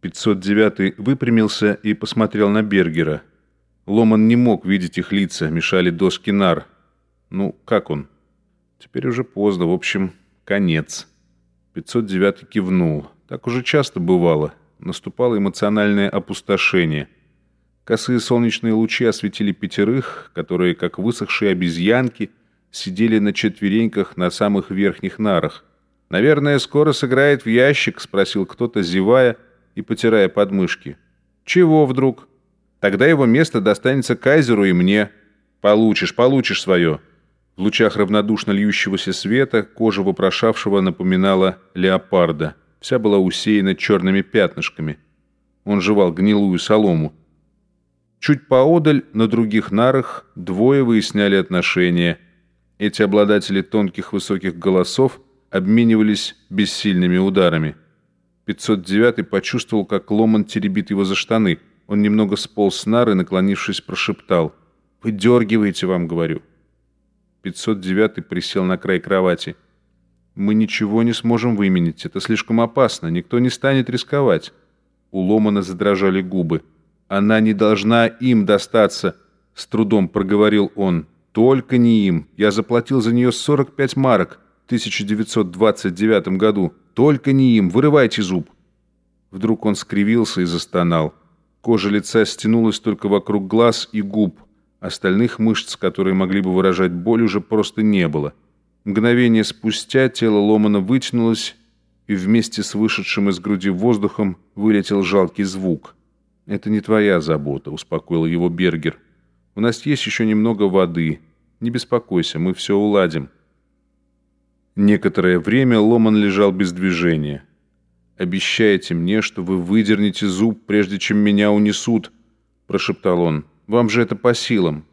509 выпрямился и посмотрел на Бергера. Ломан не мог видеть их лица, мешали доски нар. Ну, как он? Теперь уже поздно, в общем, конец. 509 кивнул. Так уже часто бывало. Наступало эмоциональное опустошение. Косые солнечные лучи осветили пятерых, которые, как высохшие обезьянки, сидели на четвереньках на самых верхних нарах. «Наверное, скоро сыграет в ящик?» — спросил кто-то, зевая и потирая подмышки. «Чего вдруг?» «Тогда его место достанется Кайзеру и мне. Получишь, получишь свое». В лучах равнодушно льющегося света кожа вопрошавшего напоминала леопарда. Вся была усеяна черными пятнышками. Он жевал гнилую солому. Чуть поодаль, на других нарах, двое выясняли отношения. Эти обладатели тонких высоких голосов обменивались бессильными ударами. 509 почувствовал, как Ломан теребит его за штаны. Он немного сполз с нары, наклонившись, прошептал. «Вы дергиваете, вам говорю». 509 присел на край кровати. «Мы ничего не сможем выменить. Это слишком опасно. Никто не станет рисковать». У Ломана задрожали губы. «Она не должна им достаться», — с трудом проговорил он. «Только не им. Я заплатил за нее 45 марок в 1929 году. Только не им. Вырывайте зуб». Вдруг он скривился и застонал. Кожа лица стянулась только вокруг глаз и губ. Остальных мышц, которые могли бы выражать боль, уже просто не было. Мгновение спустя тело Ломана вытянулось, и вместе с вышедшим из груди воздухом вылетел жалкий звук. «Это не твоя забота», — успокоил его Бергер. «У нас есть еще немного воды. Не беспокойся, мы все уладим». Некоторое время Ломан лежал без движения. «Обещайте мне, что вы выдернете зуб, прежде чем меня унесут», — прошептал он. Вам же это по силам».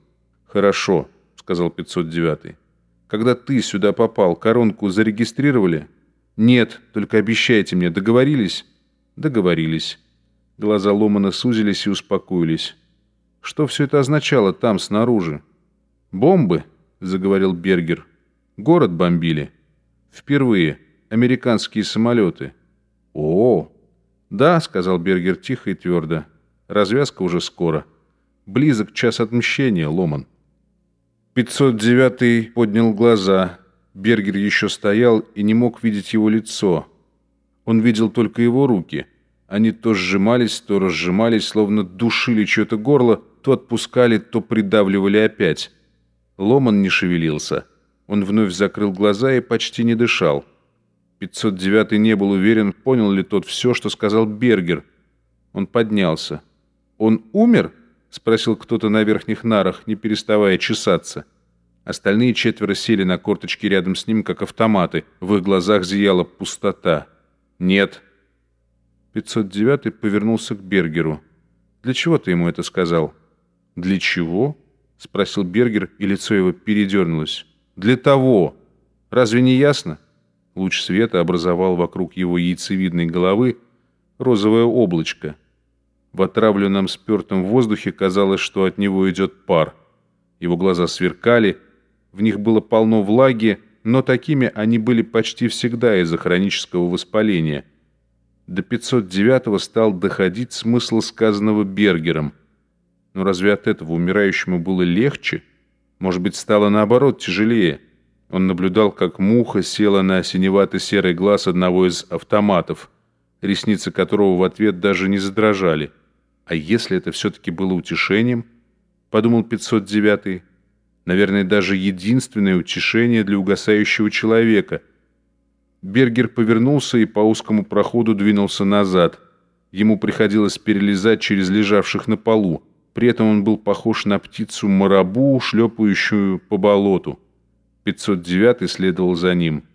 «Хорошо», — сказал 509-й. «Когда ты сюда попал, коронку зарегистрировали?» «Нет, только обещайте мне. Договорились?» «Договорились». Глаза Ломана сузились и успокоились. «Что все это означало там, снаружи?» «Бомбы», — заговорил Бергер. «Город бомбили. Впервые. Американские самолеты». «О, да», — сказал Бергер тихо и твердо. «Развязка уже скоро». Близок час отмщения, Ломан. 509-й поднял глаза. Бергер еще стоял и не мог видеть его лицо. Он видел только его руки. Они то сжимались, то разжимались, словно душили чье-то горло, то отпускали, то придавливали опять. Ломан не шевелился. Он вновь закрыл глаза и почти не дышал. 509-й не был уверен, понял ли тот все, что сказал Бергер. Он поднялся. «Он умер?» — спросил кто-то на верхних нарах, не переставая чесаться. Остальные четверо сели на корточки рядом с ним, как автоматы. В их глазах зияла пустота. «Нет». 509-й повернулся к Бергеру. «Для чего ты ему это сказал?» «Для чего?» — спросил Бергер, и лицо его передернулось. «Для того! Разве не ясно?» Луч света образовал вокруг его яйцевидной головы розовое облачко — в отравленном спертом воздухе казалось, что от него идет пар. Его глаза сверкали, в них было полно влаги, но такими они были почти всегда из-за хронического воспаления. До 509-го стал доходить смысл сказанного Бергером. Но разве от этого умирающему было легче? Может быть, стало наоборот тяжелее? Он наблюдал, как муха села на синевато-серый глаз одного из автоматов, ресницы которого в ответ даже не задрожали. А если это все-таки было утешением, подумал 509-й, наверное, даже единственное утешение для угасающего человека. Бергер повернулся и по узкому проходу двинулся назад. Ему приходилось перелезать через лежавших на полу. При этом он был похож на птицу-марабу, шлепающую по болоту. 509 следовал за ним.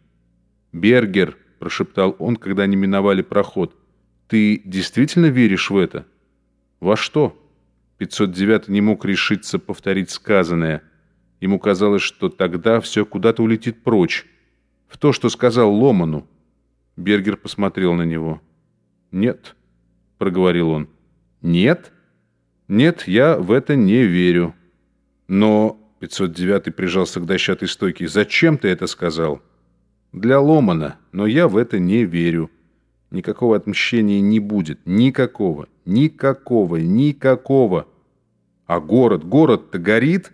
«Бергер», — прошептал он, когда они миновали проход, — «ты действительно веришь в это?» Во что? 509 не мог решиться повторить сказанное. Ему казалось, что тогда все куда-то улетит прочь. В то, что сказал Ломану. Бергер посмотрел на него. «Нет», — проговорил он. «Нет?» «Нет, я в это не верю». «Но...» — 509 прижался к дощатой стойке. «Зачем ты это сказал?» «Для Ломана, но я в это не верю». Никакого отмщения не будет. Никакого. Никакого. Никакого. А город? Город-то горит?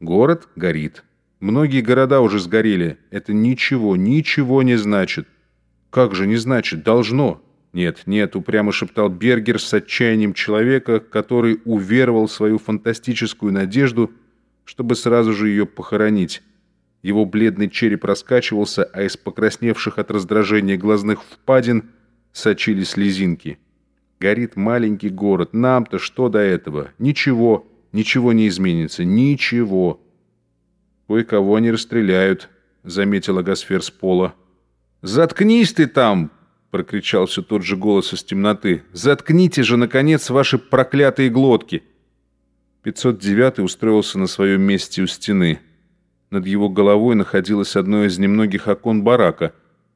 Город горит. Многие города уже сгорели. Это ничего, ничего не значит. Как же не значит? Должно. Нет, нет, упрямо шептал Бергер с отчаянием человека, который уверовал в свою фантастическую надежду, чтобы сразу же ее похоронить. Его бледный череп раскачивался, а из покрасневших от раздражения глазных впадин сочились слезинки. Горит маленький город. Нам-то что до этого? Ничего, ничего не изменится. Ничего. Кое-кого они расстреляют, заметила Гасфер с пола. «Заткнись ты там!» — прокричал все тот же голос из темноты. «Заткните же, наконец, ваши проклятые глотки!» 509 устроился на своем месте у стены. Над его головой находилось одно из немногих окон барака.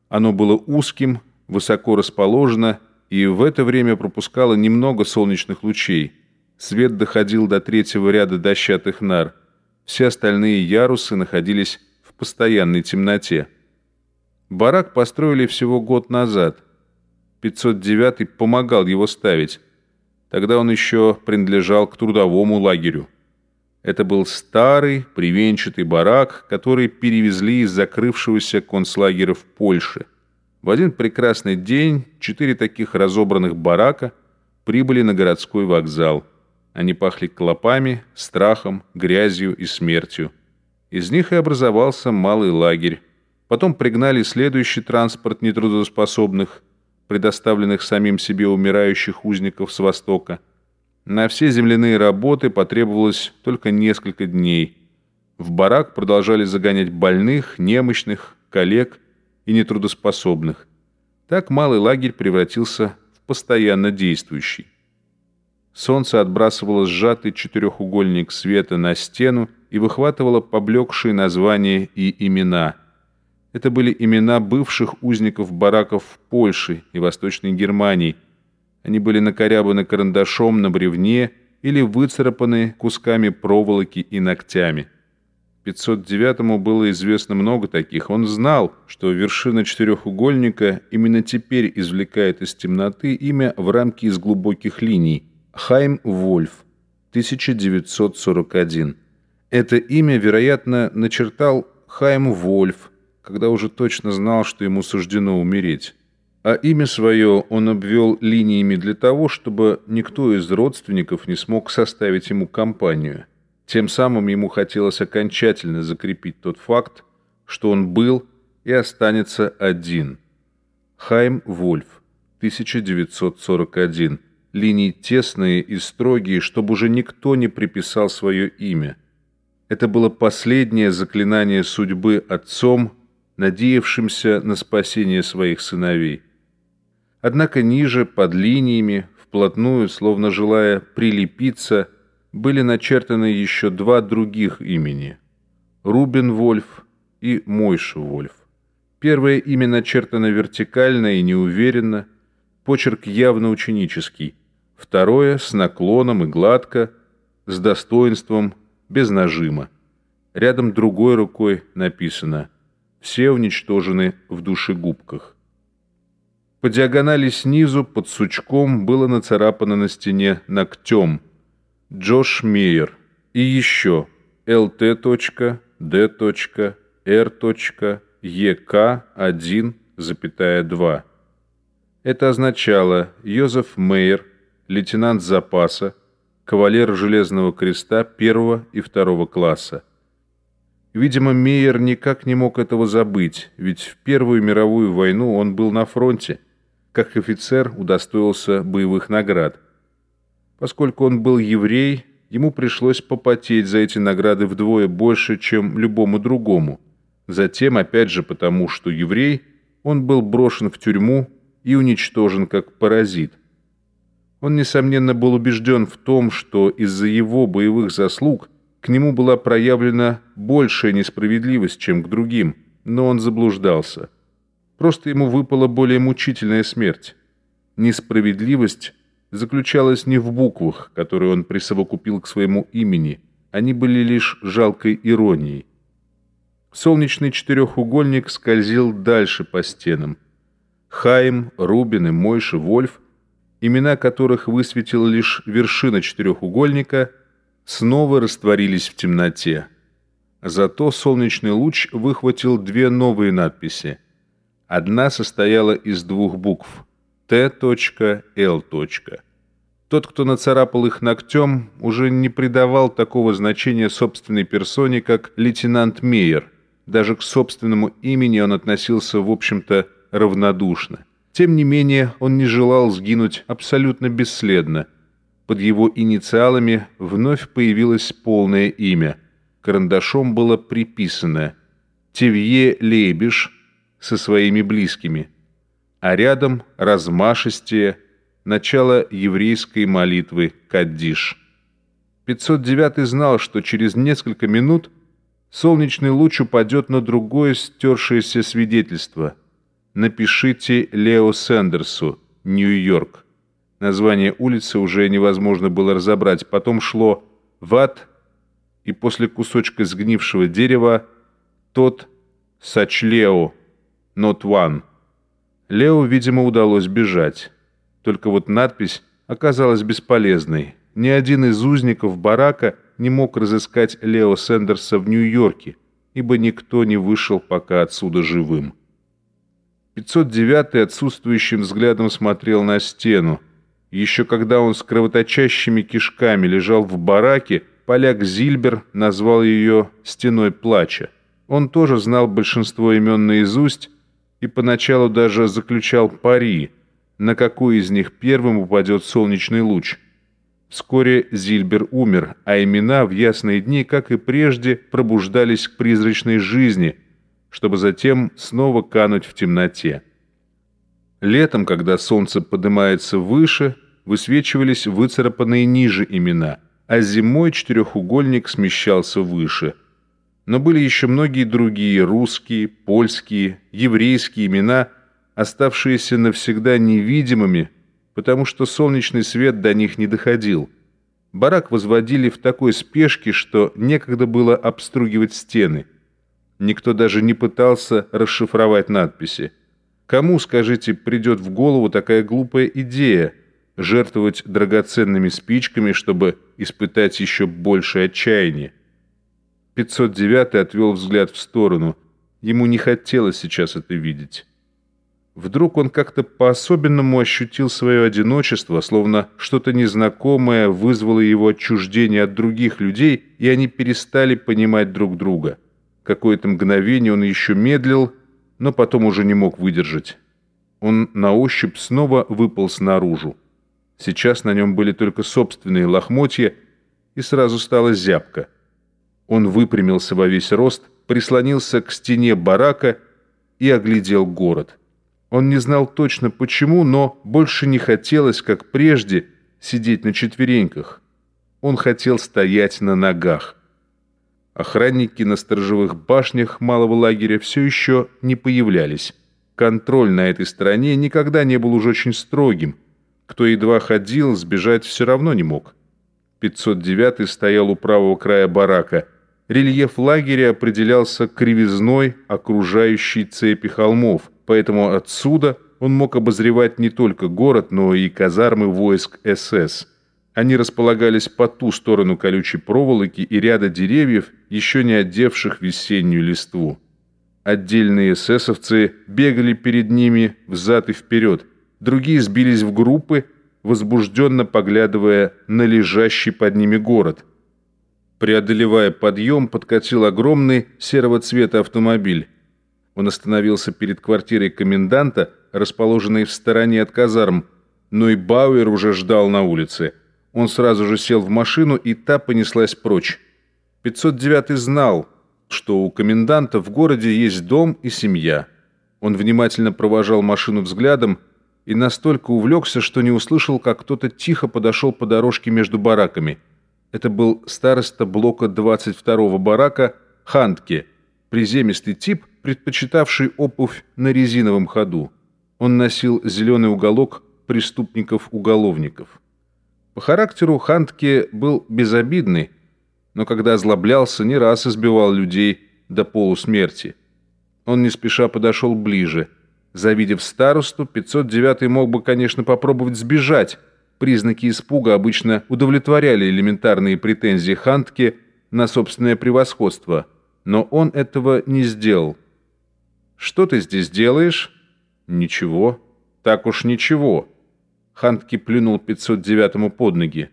Оно было узким, высоко расположено и в это время пропускало немного солнечных лучей. Свет доходил до третьего ряда дощатых нар. Все остальные ярусы находились в постоянной темноте. Барак построили всего год назад. 509-й помогал его ставить. Тогда он еще принадлежал к трудовому лагерю. Это был старый, привенчатый барак, который перевезли из закрывшегося концлагеря в Польше. В один прекрасный день четыре таких разобранных барака прибыли на городской вокзал. Они пахли клопами, страхом, грязью и смертью. Из них и образовался малый лагерь, Потом пригнали следующий транспорт нетрудоспособных, предоставленных самим себе умирающих узников с Востока. На все земляные работы потребовалось только несколько дней. В барак продолжали загонять больных, немощных, коллег и нетрудоспособных. Так малый лагерь превратился в постоянно действующий. Солнце отбрасывало сжатый четырехугольник света на стену и выхватывало поблекшие названия и имена – это были имена бывших узников бараков в Польше и Восточной Германии. Они были накорябаны карандашом на бревне или выцарапаны кусками проволоки и ногтями. 509-му было известно много таких. Он знал, что вершина четырехугольника именно теперь извлекает из темноты имя в рамке из глубоких линий. Хайм Вольф, 1941. Это имя, вероятно, начертал Хайм Вольф, когда уже точно знал, что ему суждено умереть. А имя свое он обвел линиями для того, чтобы никто из родственников не смог составить ему компанию. Тем самым ему хотелось окончательно закрепить тот факт, что он был и останется один. Хайм Вольф, 1941. Линии тесные и строгие, чтобы уже никто не приписал свое имя. Это было последнее заклинание судьбы отцом, надеявшимся на спасение своих сыновей. Однако ниже, под линиями, вплотную, словно желая прилепиться, были начертаны еще два других имени – Рубен Вольф и Мойша Вольф. Первое имя начертано вертикально и неуверенно, почерк явно ученический. Второе – с наклоном и гладко, с достоинством, без нажима. Рядом другой рукой написано – все уничтожены в душегубках. По диагонали снизу, под сучком, было нацарапано на стене ногтем «Джош Мейер» и еще «ЛТ.Д.Ек.1,2». Это означало Йозеф Мейер, лейтенант запаса, кавалер Железного Креста первого и второго класса. Видимо, Мейер никак не мог этого забыть, ведь в Первую мировую войну он был на фронте. Как офицер удостоился боевых наград. Поскольку он был еврей, ему пришлось попотеть за эти награды вдвое больше, чем любому другому. Затем, опять же потому, что еврей, он был брошен в тюрьму и уничтожен как паразит. Он, несомненно, был убежден в том, что из-за его боевых заслуг – к нему была проявлена большая несправедливость, чем к другим, но он заблуждался. Просто ему выпала более мучительная смерть. Несправедливость заключалась не в буквах, которые он присовокупил к своему имени, они были лишь жалкой иронией. Солнечный четырехугольник скользил дальше по стенам. Хайм, Рубин и Мойша Вольф, имена которых высветила лишь вершина четырехугольника, снова растворились в темноте. Зато солнечный луч выхватил две новые надписи. Одна состояла из двух букв «Т.Л.». Тот, кто нацарапал их ногтем, уже не придавал такого значения собственной персоне, как лейтенант Мейер. Даже к собственному имени он относился, в общем-то, равнодушно. Тем не менее, он не желал сгинуть абсолютно бесследно. Под его инициалами вновь появилось полное имя. Карандашом было приписано «Тевье Лейбиш» со своими близкими, а рядом размашистее начало еврейской молитвы «Каддиш». 509 знал, что через несколько минут солнечный луч упадет на другое стершееся свидетельство – Напишите Лео Сэндерсу, Нью-Йорк. Название улицы уже невозможно было разобрать. Потом шло «Ват», и после кусочка сгнившего дерева тот «Сач Лео», «Not One». Лео, видимо, удалось бежать. Только вот надпись оказалась бесполезной. Ни один из узников барака не мог разыскать Лео Сэндерса в Нью-Йорке, ибо никто не вышел пока отсюда живым. 509 отсутствующим взглядом смотрел на стену. Еще когда он с кровоточащими кишками лежал в бараке, поляк Зильбер назвал ее «стеной плача». Он тоже знал большинство имен наизусть и поначалу даже заключал пари, на какой из них первым упадет солнечный луч. Вскоре Зильбер умер, а имена в ясные дни, как и прежде, пробуждались к призрачной жизни – чтобы затем снова кануть в темноте. Летом, когда солнце поднимается выше, высвечивались выцарапанные ниже имена, а зимой четырехугольник смещался выше. Но были еще многие другие русские, польские, еврейские имена, оставшиеся навсегда невидимыми, потому что солнечный свет до них не доходил. Барак возводили в такой спешке, что некогда было обстругивать стены – Никто даже не пытался расшифровать надписи. Кому, скажите, придет в голову такая глупая идея – жертвовать драгоценными спичками, чтобы испытать еще большее отчаяние? 509 отвел взгляд в сторону. Ему не хотелось сейчас это видеть. Вдруг он как-то по-особенному ощутил свое одиночество, словно что-то незнакомое вызвало его отчуждение от других людей, и они перестали понимать друг друга. Какое-то мгновение он еще медлил, но потом уже не мог выдержать. Он на ощупь снова выпал снаружи. Сейчас на нем были только собственные лохмотья, и сразу стала зябко. Он выпрямился во весь рост, прислонился к стене барака и оглядел город. Он не знал точно почему, но больше не хотелось, как прежде, сидеть на четвереньках. Он хотел стоять на ногах. Охранники на сторожевых башнях малого лагеря все еще не появлялись. Контроль на этой стороне никогда не был уж очень строгим. Кто едва ходил, сбежать все равно не мог. 509 стоял у правого края барака. Рельеф лагеря определялся кривизной окружающей цепи холмов, поэтому отсюда он мог обозревать не только город, но и казармы войск СС. Они располагались по ту сторону колючей проволоки и ряда деревьев, еще не одевших весеннюю листву. Отдельные эсэсовцы бегали перед ними взад и вперед, другие сбились в группы, возбужденно поглядывая на лежащий под ними город. Преодолевая подъем, подкатил огромный серого цвета автомобиль. Он остановился перед квартирой коменданта, расположенной в стороне от казарм, но и Бауэр уже ждал на улице – он сразу же сел в машину, и та понеслась прочь. 509 знал, что у коменданта в городе есть дом и семья. Он внимательно провожал машину взглядом и настолько увлекся, что не услышал, как кто-то тихо подошел по дорожке между бараками. Это был староста блока 22-го барака Хантке, приземистый тип, предпочитавший опувь на резиновом ходу. Он носил зеленый уголок преступников-уголовников. По характеру Хантке был безобидный, но когда озлоблялся, не раз избивал людей до полусмерти. Он не спеша подошел ближе. Завидев старосту, 509 мог бы, конечно, попробовать сбежать. Признаки испуга обычно удовлетворяли элементарные претензии Хантки на собственное превосходство. Но он этого не сделал. «Что ты здесь делаешь?» «Ничего. Так уж ничего». Хантки плюнул 509-му под ноги.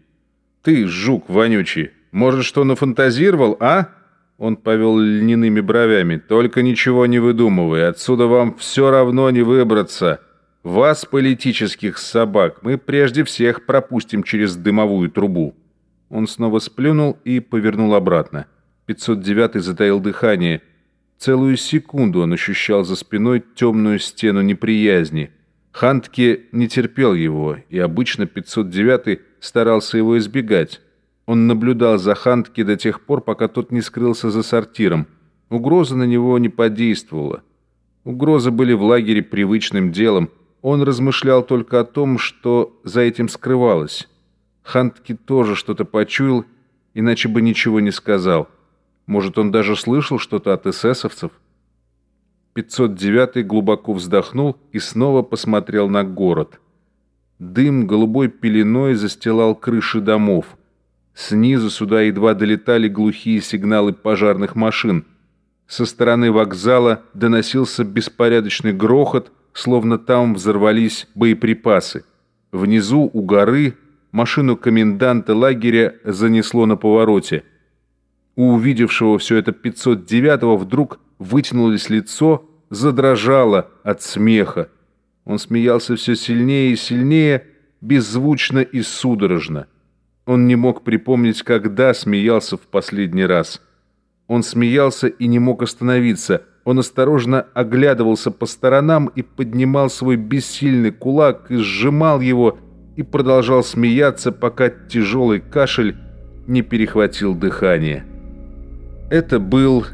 «Ты, жук вонючий, может, что нафантазировал, а?» Он повел льняными бровями. «Только ничего не выдумывай. Отсюда вам все равно не выбраться. Вас, политических собак, мы прежде всех пропустим через дымовую трубу». Он снова сплюнул и повернул обратно. 509-й затаил дыхание. Целую секунду он ощущал за спиной темную стену неприязни. Хантке не терпел его, и обычно 509-й старался его избегать. Он наблюдал за Хантки до тех пор, пока тот не скрылся за сортиром. Угроза на него не подействовала. Угрозы были в лагере привычным делом. Он размышлял только о том, что за этим скрывалось. Хантки тоже что-то почуял, иначе бы ничего не сказал. Может, он даже слышал что-то от эсэсовцев? 509 глубоко вздохнул и снова посмотрел на город. Дым голубой пеленой застилал крыши домов. Снизу сюда едва долетали глухие сигналы пожарных машин. Со стороны вокзала доносился беспорядочный грохот, словно там взорвались боеприпасы. Внизу, у горы, машину коменданта лагеря занесло на повороте. У увидевшего все это 509-го вдруг вытянулось лицо, задрожало от смеха. Он смеялся все сильнее и сильнее, беззвучно и судорожно. Он не мог припомнить, когда смеялся в последний раз. Он смеялся и не мог остановиться. Он осторожно оглядывался по сторонам и поднимал свой бессильный кулак и сжимал его, и продолжал смеяться, пока тяжелый кашель не перехватил дыхание. Это был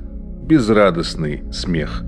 безрадостный смех.